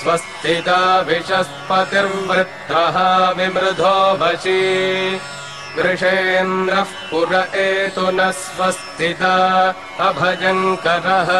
स्वस्तिता विशः विमृधो वशी। कृषेन्द्रः पुर एतु न स्वस्तिता अभयङ्करः